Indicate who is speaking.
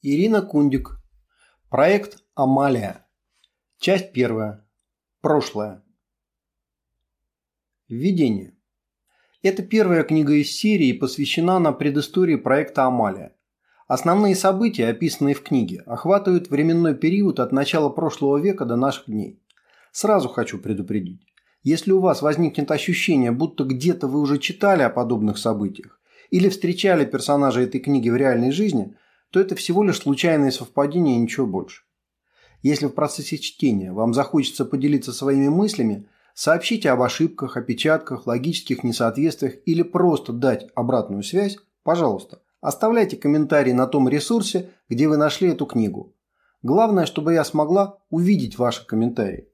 Speaker 1: Ирина Кундик. Проект «Амалия». Часть первая. Прошлое. Введение. Это первая книга из серии посвящена на предыстории проекта «Амалия». Основные события, описанные в книге, охватывают временной период от начала прошлого века до наших дней. Сразу хочу предупредить. Если у вас возникнет ощущение, будто где-то вы уже читали о подобных событиях или встречали персонажа этой книги в реальной жизни, то это всего лишь случайные совпадения и ничего больше. Если в процессе чтения вам захочется поделиться своими мыслями, сообщите об ошибках, опечатках, логических несоответствиях или просто дать обратную связь, пожалуйста, оставляйте комментарии на том ресурсе, где вы нашли эту книгу. Главное, чтобы я смогла увидеть ваши комментарии.